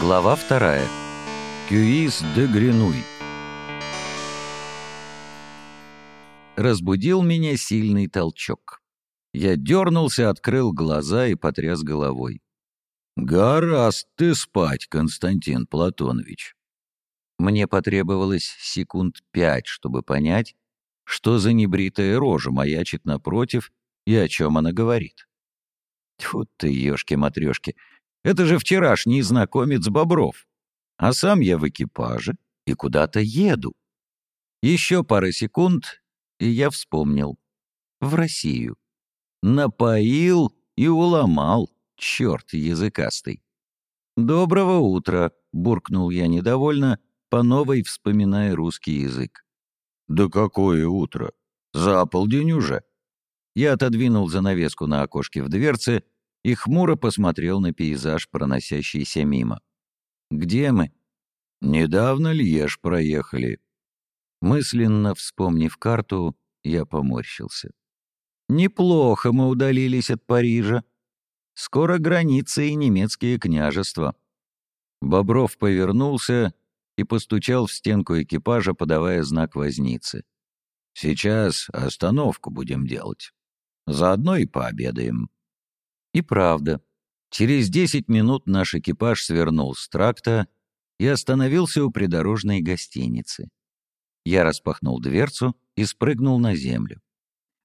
Глава вторая. Кюис де Гренуй. Разбудил меня сильный толчок. Я дернулся, открыл глаза и потряс головой. «Гораст ты спать, Константин Платонович!» Мне потребовалось секунд пять, чтобы понять, что за небритая рожа маячит напротив и о чем она говорит. Тьфу ты, ешки-матрешки, это же вчерашний знакомец Бобров. А сам я в экипаже и куда-то еду. Еще пара секунд, и я вспомнил. В Россию. Напоил и уломал, черт языкастый. «Доброго утра», — буркнул я недовольно, по новой вспоминая русский язык. «Да какое утро? За полдень уже». Я отодвинул занавеску на окошке в дверце и хмуро посмотрел на пейзаж, проносящийся мимо. «Где мы?» «Недавно Льеж проехали». Мысленно вспомнив карту, я поморщился. «Неплохо мы удалились от Парижа. Скоро границы и немецкие княжества». Бобров повернулся и постучал в стенку экипажа, подавая знак возницы. «Сейчас остановку будем делать. Заодно и пообедаем». И правда, через десять минут наш экипаж свернул с тракта и остановился у придорожной гостиницы. Я распахнул дверцу и спрыгнул на землю.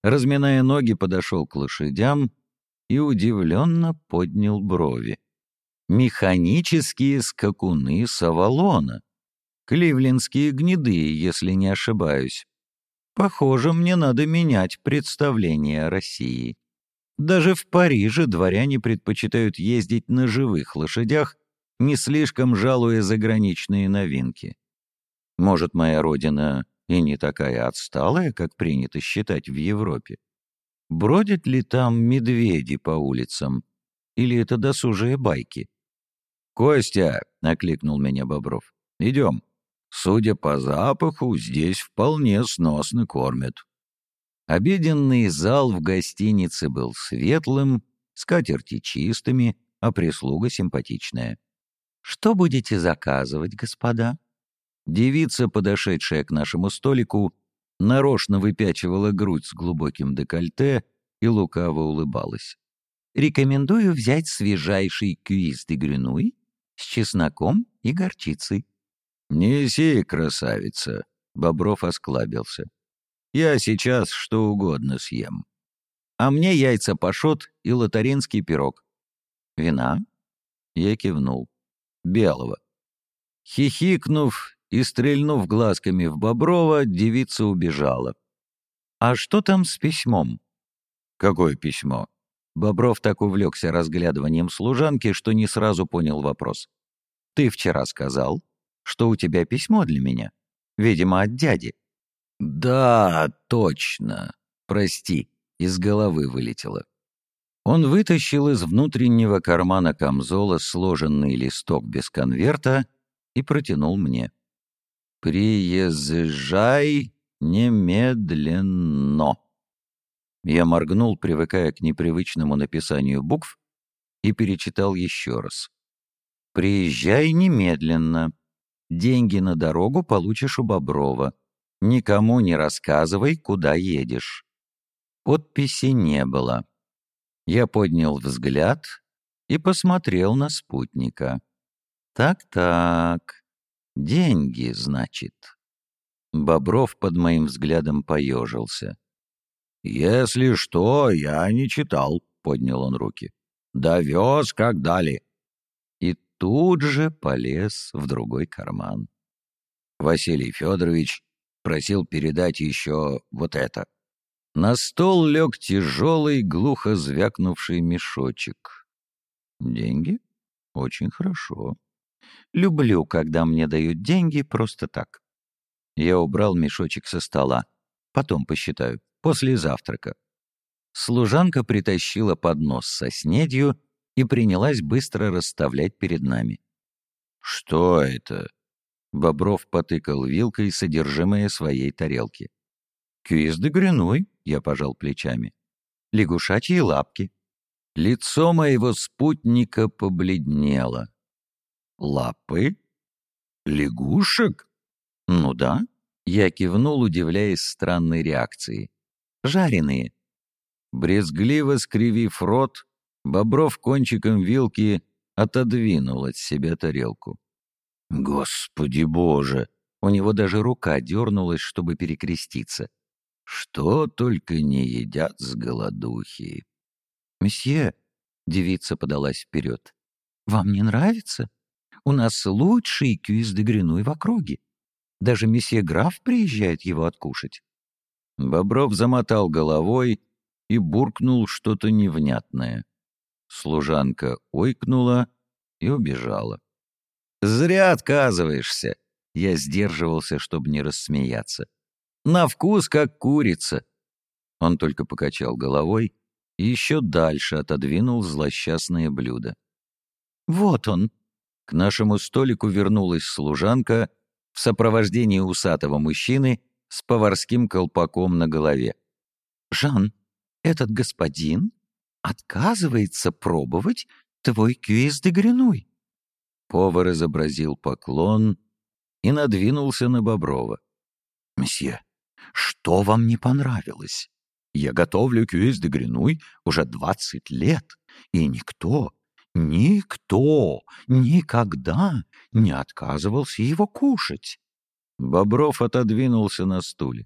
Разминая ноги, подошел к лошадям и удивленно поднял брови. Механические скакуны Савалона. Кливлендские гнеды, если не ошибаюсь. Похоже, мне надо менять представление о России. Даже в Париже дворяне предпочитают ездить на живых лошадях, не слишком жалуя заграничные новинки. Может, моя родина и не такая отсталая, как принято считать в Европе? Бродят ли там медведи по улицам? Или это досужие байки? «Костя!» — окликнул меня Бобров. «Идем. Судя по запаху, здесь вполне сносно кормят». Обеденный зал в гостинице был светлым, скатерти чистыми, а прислуга симпатичная. «Что будете заказывать, господа?» Девица, подошедшая к нашему столику, нарочно выпячивала грудь с глубоким декольте и лукаво улыбалась. «Рекомендую взять свежайший кюиз де грюнуй с чесноком и горчицей». «Неси, красавица!» — Бобров осклабился. Я сейчас что угодно съем. А мне яйца пашот и лотаринский пирог. Вина? Я кивнул. Белого. Хихикнув и стрельнув глазками в Боброва, девица убежала. «А что там с письмом?» «Какое письмо?» Бобров так увлекся разглядыванием служанки, что не сразу понял вопрос. «Ты вчера сказал, что у тебя письмо для меня. Видимо, от дяди». «Да, точно. Прости, из головы вылетело». Он вытащил из внутреннего кармана камзола сложенный листок без конверта и протянул мне. «Приезжай немедленно». Я моргнул, привыкая к непривычному написанию букв, и перечитал еще раз. «Приезжай немедленно. Деньги на дорогу получишь у Боброва. Никому не рассказывай, куда едешь. Подписи не было. Я поднял взгляд и посмотрел на спутника. Так-так, деньги, значит. Бобров под моим взглядом поежился. «Если что, я не читал», — поднял он руки. «Довез, как дали». И тут же полез в другой карман. Василий Федорович просил передать еще вот это. На стол лег тяжелый, глухо звякнувший мешочек. Деньги? Очень хорошо. Люблю, когда мне дают деньги просто так. Я убрал мешочек со стола. Потом посчитаю. После завтрака. Служанка притащила поднос со снедью и принялась быстро расставлять перед нами. «Что это?» Бобров потыкал вилкой содержимое своей тарелки. «Кюиз де гряной», — я пожал плечами. «Лягушачьи лапки». Лицо моего спутника побледнело. Лапы? Лягушек? Ну да. Я кивнул, удивляясь странной реакции. Жареные. Брезгливо скривив рот, Бобров кончиком вилки отодвинул от себя тарелку. «Господи боже!» У него даже рука дернулась, чтобы перекреститься. «Что только не едят с голодухи!» «Месье!» — девица подалась вперед. «Вам не нравится? У нас лучший кюиз де гринуй в округе. Даже месье граф приезжает его откушать». Бобров замотал головой и буркнул что-то невнятное. Служанка ойкнула и убежала. «Зря отказываешься!» Я сдерживался, чтобы не рассмеяться. «На вкус, как курица!» Он только покачал головой и еще дальше отодвинул злосчастное блюдо. «Вот он!» К нашему столику вернулась служанка в сопровождении усатого мужчины с поварским колпаком на голове. «Жан, этот господин отказывается пробовать твой квиз де гринуй». Повар изобразил поклон и надвинулся на Боброва. «Месье, что вам не понравилось? Я готовлю кюис де гринуй уже двадцать лет, и никто, никто никогда не отказывался его кушать». Бобров отодвинулся на стуле.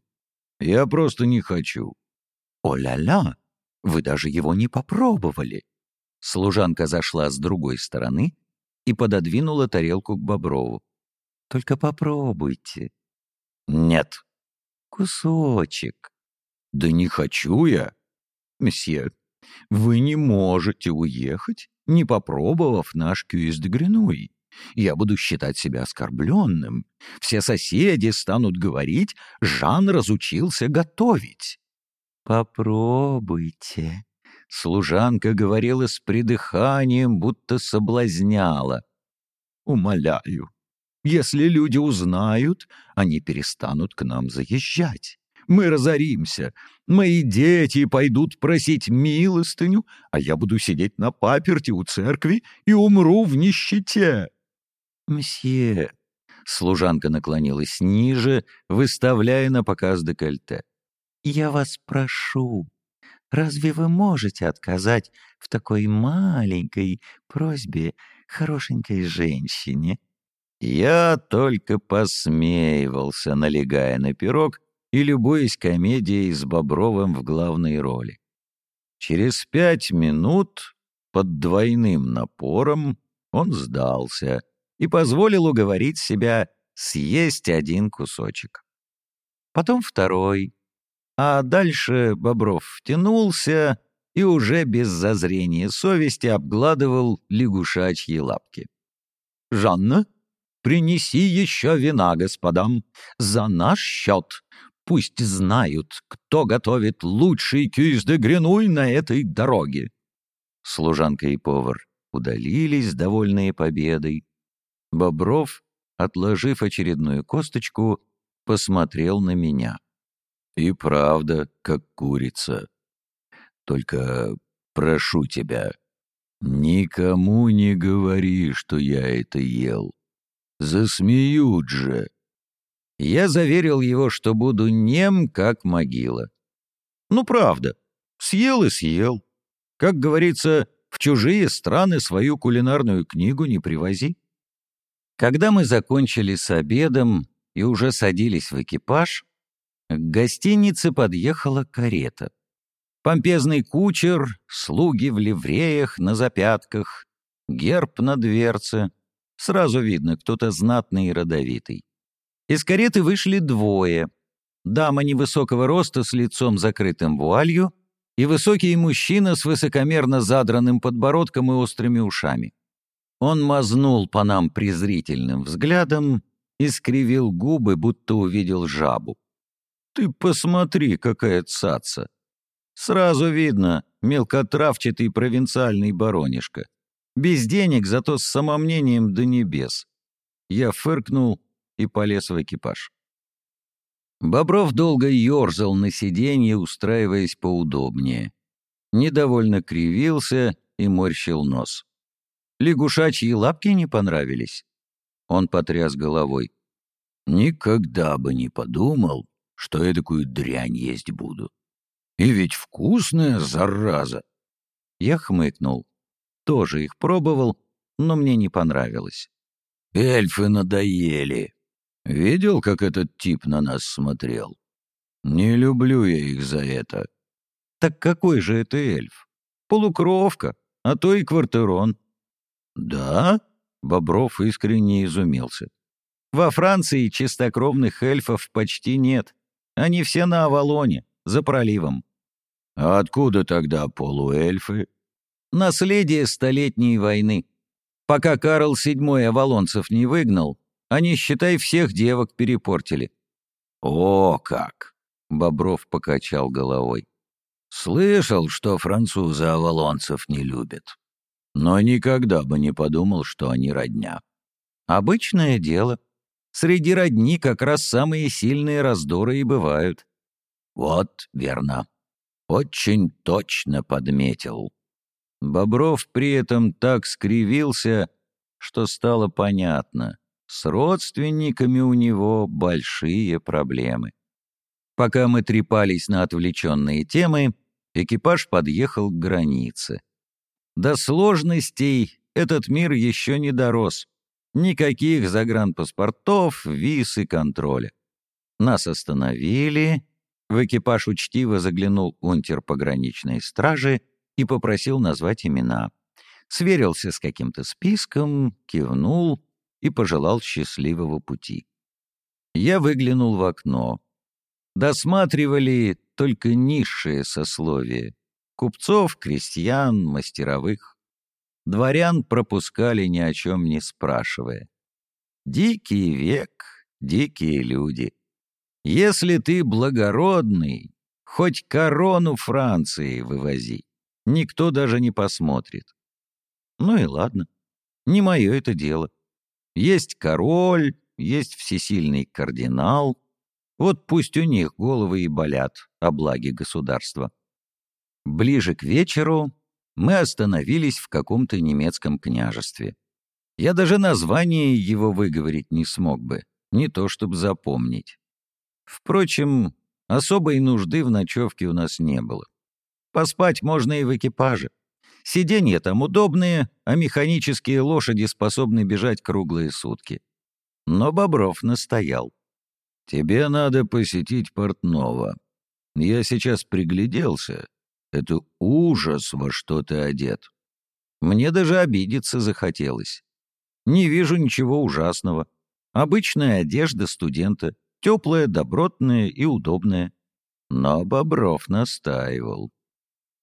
«Я просто не хочу». «О-ля-ля, вы даже его не попробовали». Служанка зашла с другой стороны и пододвинула тарелку к Боброву. «Только попробуйте». «Нет». «Кусочек». «Да не хочу я». «Месье, вы не можете уехать, не попробовав наш кюис де. Я буду считать себя оскорбленным. Все соседи станут говорить, Жан разучился готовить». «Попробуйте», — служанка говорила с придыханием, будто соблазняла. «Умоляю, если люди узнают, они перестанут к нам заезжать. Мы разоримся, мои дети пойдут просить милостыню, а я буду сидеть на паперти у церкви и умру в нищете». «Мсье», — служанка наклонилась ниже, выставляя на показ декольте. «Я вас прошу, разве вы можете отказать в такой маленькой просьбе хорошенькой женщине?» Я только посмеивался, налегая на пирог и любуясь комедией с Бобровым в главной роли. Через пять минут под двойным напором он сдался и позволил уговорить себя съесть один кусочек. Потом второй, а дальше Бобров втянулся и уже без зазрения совести обгладывал лягушачьи лапки. «Жанна, принеси еще вина господам. За наш счет. Пусть знают, кто готовит лучший кюз де гренуй на этой дороге». Служанка и повар удалились, довольные победой. Бобров, отложив очередную косточку, посмотрел на меня. И правда, как курица. Только прошу тебя, никому не говори, что я это ел. Засмеют же. Я заверил его, что буду нем, как могила. Ну, правда, съел и съел. Как говорится, в чужие страны свою кулинарную книгу не привози. Когда мы закончили с обедом и уже садились в экипаж, к гостинице подъехала карета. Помпезный кучер, слуги в ливреях на запятках, герб на дверце. Сразу видно, кто-то знатный и родовитый. Из кареты вышли двое. Дама невысокого роста с лицом закрытым вуалью и высокий мужчина с высокомерно задранным подбородком и острыми ушами. Он мазнул по нам презрительным взглядом и скривил губы, будто увидел жабу. Ты посмотри, какая цаца. Сразу видно, мелкотравчатый провинциальный баронишка. Без денег, зато с самомнением до небес. Я фыркнул и полез в экипаж. Бобров долго ерзал на сиденье, устраиваясь поудобнее. Недовольно кривился и морщил нос. Лягушачьи лапки не понравились. Он потряс головой. Никогда бы не подумал, что я такую дрянь есть буду. И ведь вкусная зараза. Я хмыкнул. Тоже их пробовал, но мне не понравилось. Эльфы надоели. Видел, как этот тип на нас смотрел? Не люблю я их за это. Так какой же это эльф? Полукровка, а то и квартирон. Да? Бобров искренне изумился. Во Франции чистокровных эльфов почти нет. Они все на Авалоне, за проливом. А откуда тогда полуэльфы? Наследие Столетней войны. Пока Карл VII Авалонцев не выгнал, они, считай, всех девок перепортили. О, как! Бобров покачал головой. Слышал, что французы авалонцев не любят. Но никогда бы не подумал, что они родня. Обычное дело. Среди родни как раз самые сильные раздоры и бывают. Вот, верно. Очень точно подметил. Бобров при этом так скривился, что стало понятно. С родственниками у него большие проблемы. Пока мы трепались на отвлеченные темы, экипаж подъехал к границе. До сложностей этот мир еще не дорос. Никаких загранпаспортов, виз и контроля. Нас остановили. В экипаж учтиво заглянул унтер пограничной стражи и попросил назвать имена. Сверился с каким-то списком, кивнул и пожелал счастливого пути. Я выглянул в окно. Досматривали только низшие сословия. Купцов, крестьян, мастеровых. Дворян пропускали ни о чем не спрашивая. Дикий век, дикие люди. Если ты благородный, хоть корону Франции вывози, никто даже не посмотрит. Ну и ладно, не мое это дело. Есть король, есть всесильный кардинал. Вот пусть у них головы и болят о благе государства. Ближе к вечеру мы остановились в каком-то немецком княжестве. Я даже название его выговорить не смог бы, не то чтобы запомнить. Впрочем, особой нужды в ночевке у нас не было. Поспать можно и в экипаже. Сиденья там удобные, а механические лошади способны бежать круглые сутки. Но Бобров настоял. «Тебе надо посетить портного. Я сейчас пригляделся. Это ужас, во что ты одет. Мне даже обидеться захотелось. Не вижу ничего ужасного. Обычная одежда студента, теплая, добротная и удобная. Но Бобров настаивал.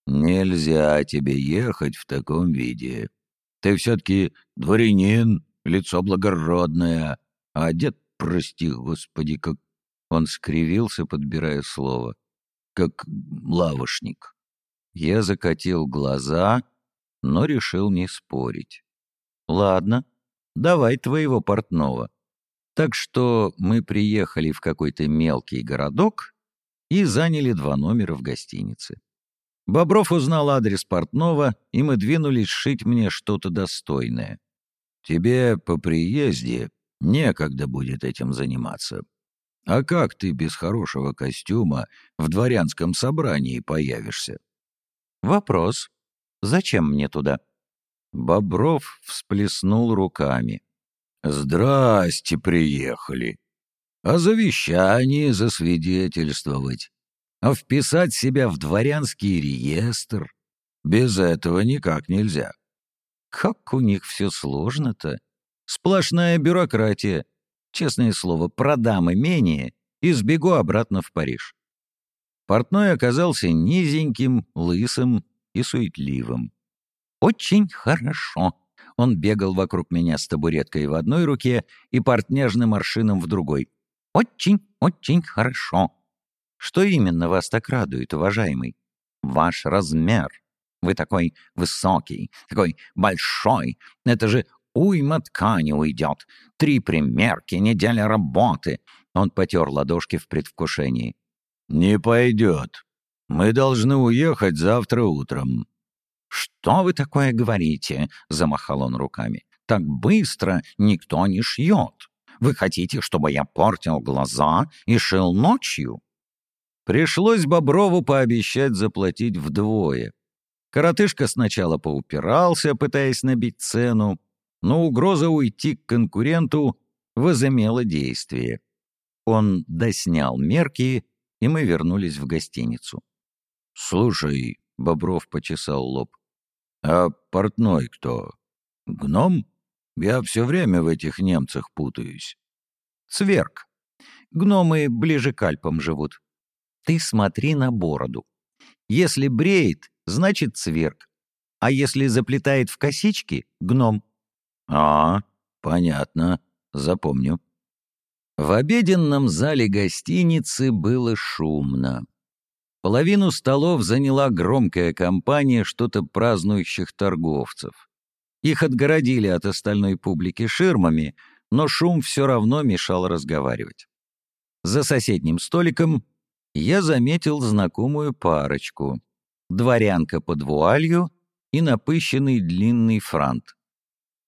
«Нельзя тебе ехать в таком виде. Ты все-таки дворянин, лицо благородное, а одет, прости господи, как...» Он скривился, подбирая слово. «Как лавошник». Я закатил глаза, но решил не спорить. «Ладно, давай твоего портного». Так что мы приехали в какой-то мелкий городок и заняли два номера в гостинице. Бобров узнал адрес портного, и мы двинулись шить мне что-то достойное. «Тебе по приезде некогда будет этим заниматься. А как ты без хорошего костюма в дворянском собрании появишься?» Вопрос. Зачем мне туда? Бобров всплеснул руками. «Здрасте, приехали. А завещание засвидетельствовать, а вписать себя в дворянский реестр. Без этого никак нельзя». «Как у них все сложно-то? Сплошная бюрократия. Честное слово, продам имение и сбегу обратно в Париж». Портной оказался низеньким, лысым и суетливым. «Очень хорошо!» Он бегал вокруг меня с табуреткой в одной руке и портняжным аршином в другой. «Очень, очень хорошо!» «Что именно вас так радует, уважаемый?» «Ваш размер. Вы такой высокий, такой большой. Это же уйма ткани уйдет. Три примерки, неделя работы». Он потер ладошки в предвкушении. «Не пойдет. Мы должны уехать завтра утром». «Что вы такое говорите?» — замахал он руками. так быстро никто не шьет. Вы хотите, чтобы я портил глаза и шил ночью?» Пришлось Боброву пообещать заплатить вдвое. Коротышка сначала поупирался, пытаясь набить цену, но угроза уйти к конкуренту возымела действие. Он доснял мерки, и мы вернулись в гостиницу. «Слушай», — Бобров почесал лоб, — «а портной кто? Гном? Я все время в этих немцах путаюсь». «Цверк. Гномы ближе к Альпам живут. Ты смотри на бороду. Если бреет, значит цверк. А если заплетает в косички — гном». «А, понятно. Запомню». В обеденном зале гостиницы было шумно. Половину столов заняла громкая компания что-то празднующих торговцев. Их отгородили от остальной публики ширмами, но шум все равно мешал разговаривать. За соседним столиком я заметил знакомую парочку. Дворянка под вуалью и напыщенный длинный франт.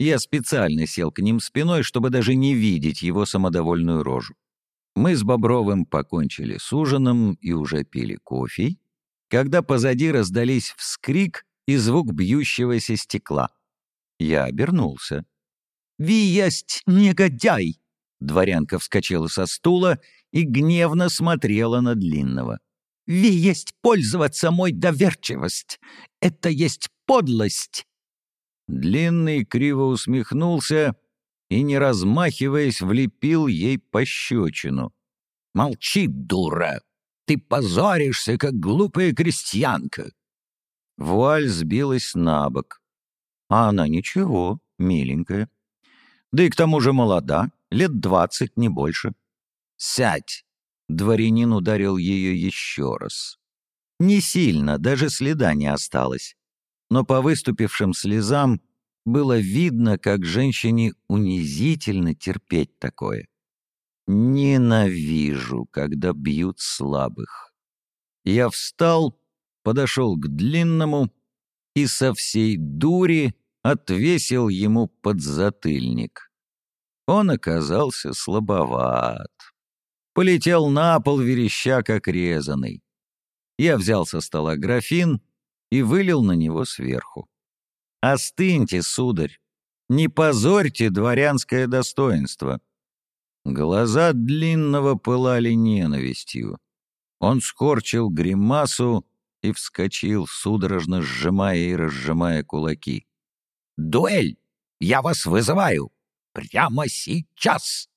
Я специально сел к ним спиной, чтобы даже не видеть его самодовольную рожу. Мы с Бобровым покончили с ужином и уже пили кофе, когда позади раздались вскрик и звук бьющегося стекла. Я обернулся. «Ви есть негодяй!» Дворянка вскочила со стула и гневно смотрела на Длинного. «Ви есть пользоваться мой доверчивость! Это есть подлость! Длинный криво усмехнулся и, не размахиваясь, влепил ей пощечину. «Молчи, дура! Ты позоришься, как глупая крестьянка!» Вуаль сбилась на бок. А она ничего, миленькая. Да и к тому же молода, лет двадцать, не больше. «Сядь!» — дворянин ударил ее еще раз. Не сильно, даже следа не осталось но по выступившим слезам было видно, как женщине унизительно терпеть такое. Ненавижу, когда бьют слабых. Я встал, подошел к длинному и со всей дури отвесил ему подзатыльник. Он оказался слабоват. Полетел на пол, вереща, как резанный. Я взял со стола графин и вылил на него сверху. «Остыньте, сударь! Не позорьте дворянское достоинство!» Глаза длинного пылали ненавистью. Он скорчил гримасу и вскочил, судорожно сжимая и разжимая кулаки. «Дуэль! Я вас вызываю! Прямо сейчас!»